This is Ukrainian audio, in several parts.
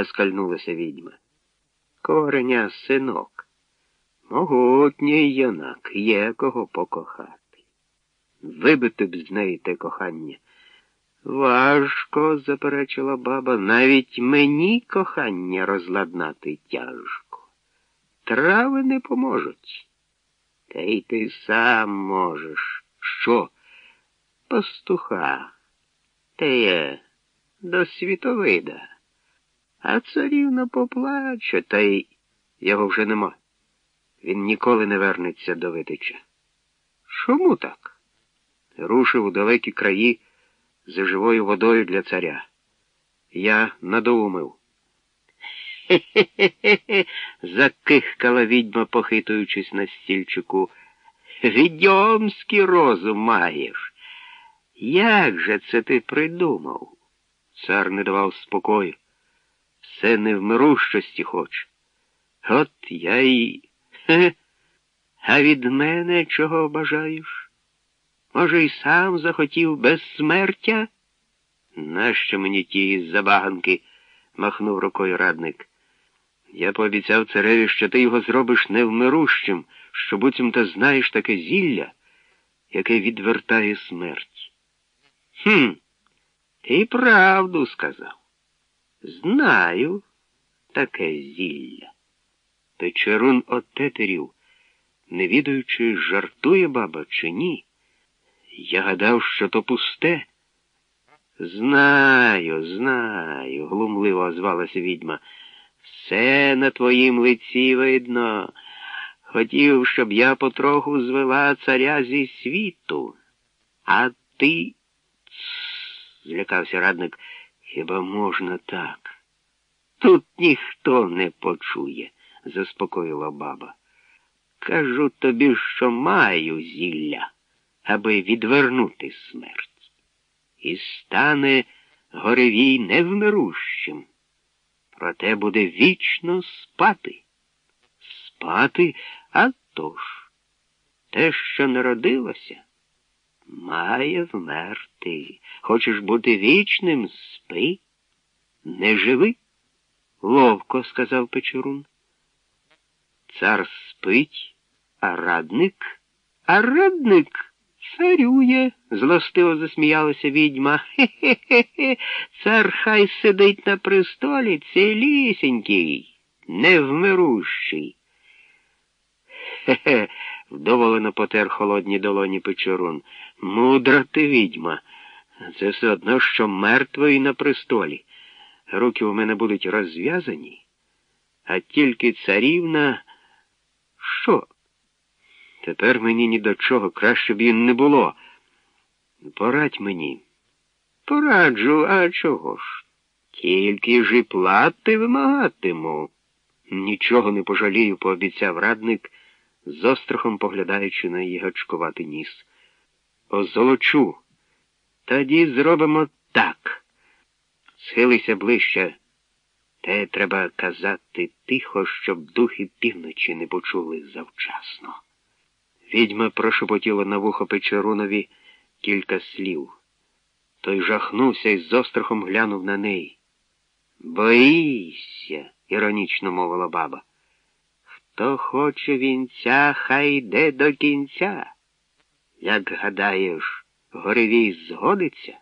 оскальнулася відьма. Кореня синок. Могутній юнак, є кого покохати. Вибити б з неї те кохання. Важко, заперечила баба, навіть мені кохання розладнати тяжко. Трави не поможуть. Та й ти сам можеш. Що? Пастуха. Те є до світовида. А царівна поплаче, та й його вже нема. Він ніколи не вернеться до Витича. Чому так? Рушив у далекі краї за живою водою для царя. Я надоумив. Хе-хе-хе, закихкала відьма, похитуючись на стільчику. Відьомський розум маєш. Як же це ти придумав? Цар не давав спокою. Все невмирущості хоче. От я й. Хе, а від мене чого бажаєш? Може, й сам захотів безсмертя? Нащо мені ті забаганки? махнув рукою радник. Я пообіцяв цареві, що ти його зробиш невмирущим, що буцімто знаєш таке зілля, яке відвертає смерть. Хм, ти правду сказав. Знаю таке зілля. Печерун отетерів, не відаючи, жартує баба чи ні. Я гадав, що то пусте. Знаю, знаю, глумливо озвалася відьма. Все на твоїм лиці видно. Хотів, щоб я потроху звела царя зі світу. А ти. злякався радник. Хіба можна так? Тут ніхто не почує, заспокоїла баба. Кажу тобі, що маю зілля, аби відвернути смерть. І стане горевій невмирущим. Проте буде вічно спати. Спати, а тож, те, що народилося, має вмерти. Хочеш бути вічним, спи, не живи. Ловко, сказав Печерун. Цар спить, а радник, а радник царює, злостиво засміялася відьма. Хе-хе-хе, цар хай сидить на престолі цілісінький, невмирущий. Хе-хе, вдоволено потер холодні долоні Печерун. Мудра ти відьма. Це все одно, що мертвий на престолі. Руки у мене будуть розв'язані, а тільки царівна. Що? Тепер мені ні до чого краще б їм не було. Порадь мені. Пораджу, а чого ж? Тільки ж і плати вимагатиму. Нічого не пожалію, пообіцяв радник, з острахом поглядаючи на її гачкуватий ніс. Озолочу. Тоді зробимо так. Схилися ближче. Те треба казати тихо, щоб духи півночі не почули завчасно. Відьма прошепотіла на вухо Печерунові кілька слів. Той жахнувся і з острахом глянув на неї. Боїся, іронічно мовила баба. Хто хоче вінця, хай йде до кінця. Як гадаєш, горевій згодиться?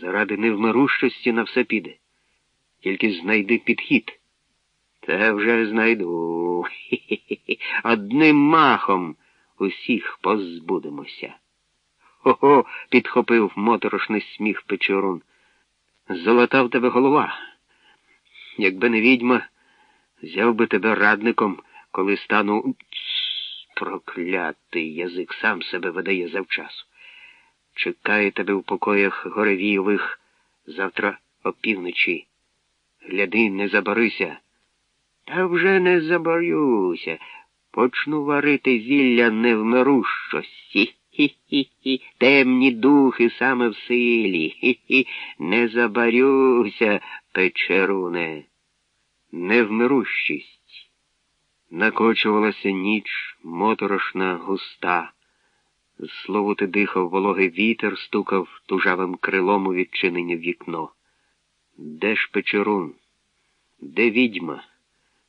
Заради невмирущості на все піде. Тільки знайди підхід. Те вже знайду. Одним махом усіх позбудемося. Ого, підхопив моторошний сміх Печорун. Золота в тебе голова. Якби не відьма, взяв би тебе радником, коли стану. Проклятий язик сам себе видає завчасу. Чекає тебе в покоях горевійових завтра опівночі. Гляди, не заборися. Та вже не заборюся. Почну варити зілля невмирущості. Хі-хі-хі, темні духи саме в силі. Хі-хі, не забарюся, печеруне. Невмирущість. Накочувалася ніч моторошна, густа. Слово ти дихав, вологий вітер стукав тужавим крилом у відчинене вікно. Де ж печерун? де відьма?